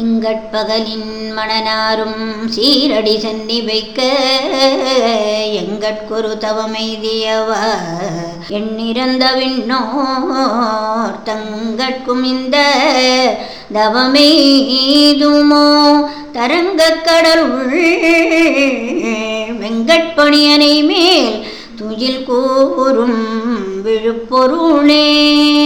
இங்கட்பகலின் மணனாரும் சீரடி சென்னி வைக்க எங்கட்கொரு தவமெய்தியவ? எண்ணிறந்த விண்ணோர் தங்கட்கும் இந்த தவமெய்துமோ? தரங்கக் கடலுள் வெங்கட்பணியனை மேல் துயில் கூறும் விழுப்பொருளே.